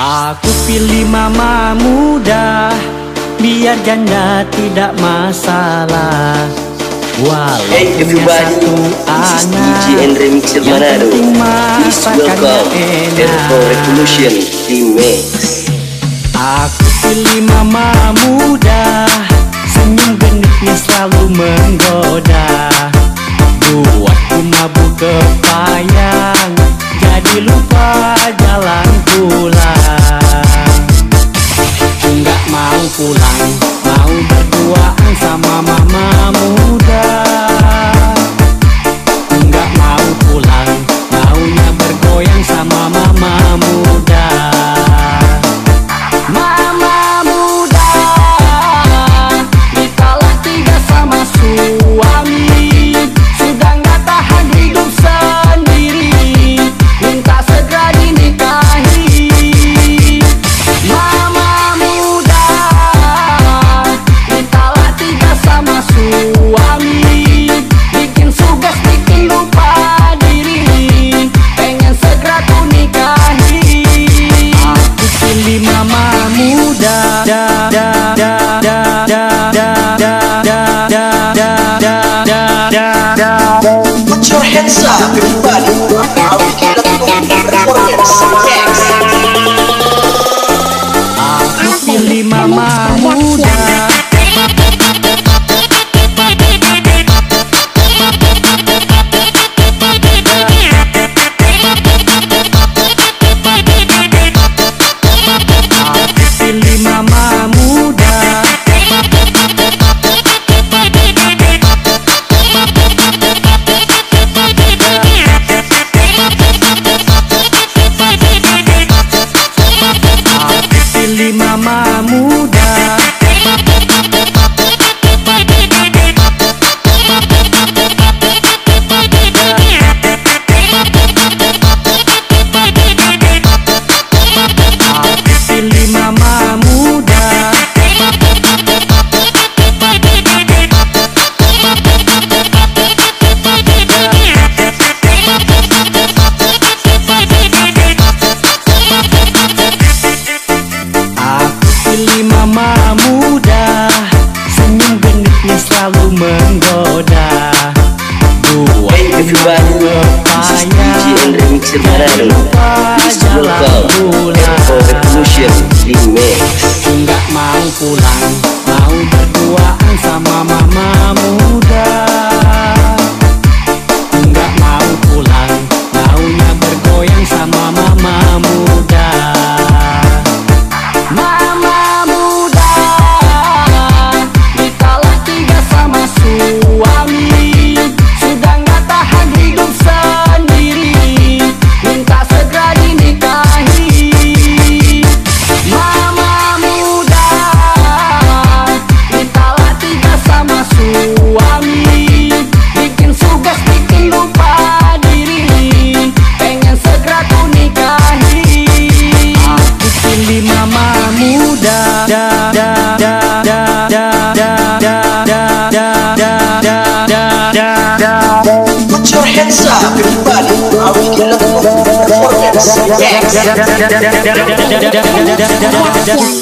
Aku pilih mama muda Biar janda tidak masalah. Walau hey everybody, this is DJ and welcome Revolution Remix. Aku pilih mama muda Senyum genitnya selalu menggoda.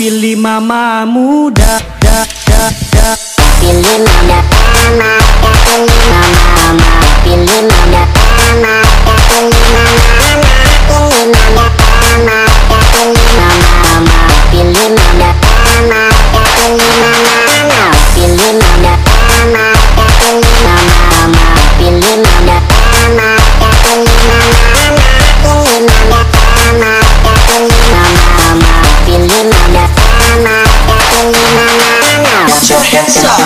Pilih mama muda Pilih mama. so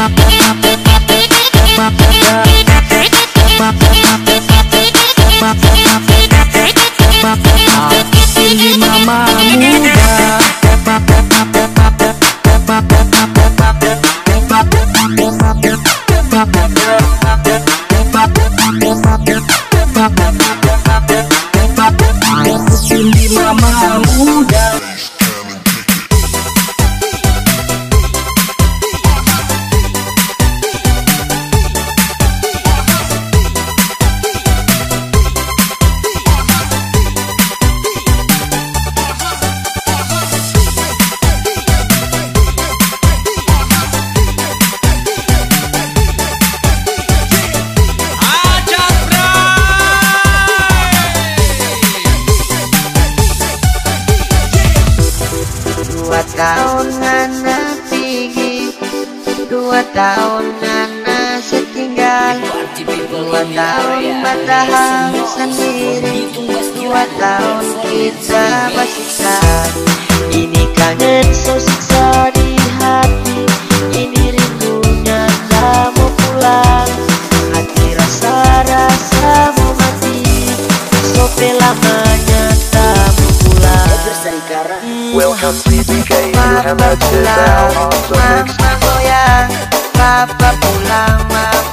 Dua Dua tahun bertahan sendiri. Dua tahun kita bersiksa Ini kangen so siksa di hati. Ini rindunya tak mau pulang. Hati rasa-rasa mau mati. Sope lamanya tak mau pulang Welcome CBK, you have a down on the mix. Mama goyang, papa pulang, mama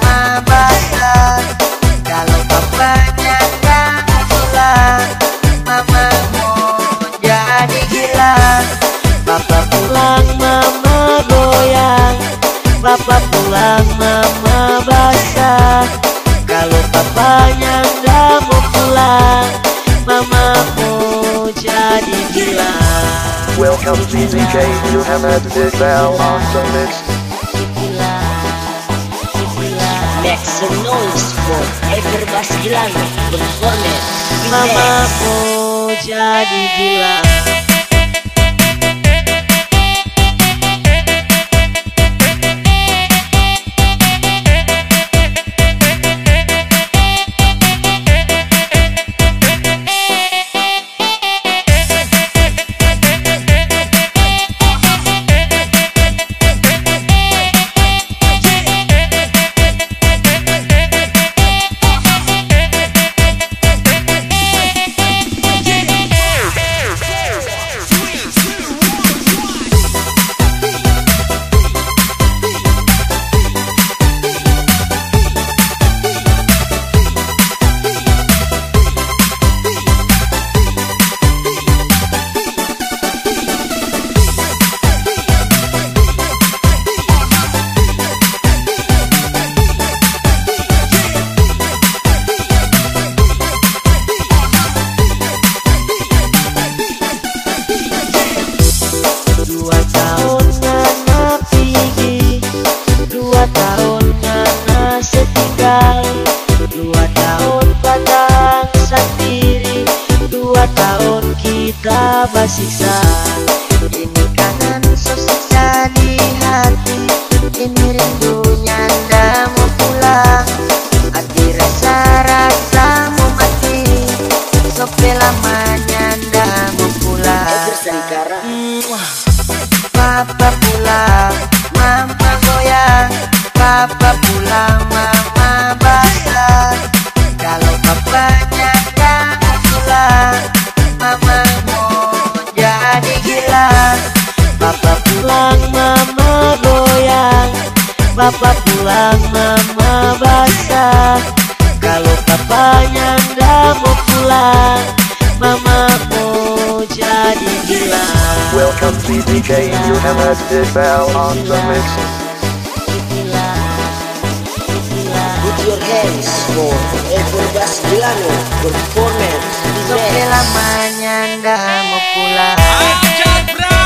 papa pulang, mama basah. Kalau papanya nggak mau pulang, mama mau jadi gila. Welcome you have a down on the mix. Make some noise for Everbas Gilano Performance Mama mau jadi gila Ini Welcome CBK, you have a down on the mix. Put your hands for Everbas Gilano Performance. Sope lamanya ndak mau pulang. Ajak bro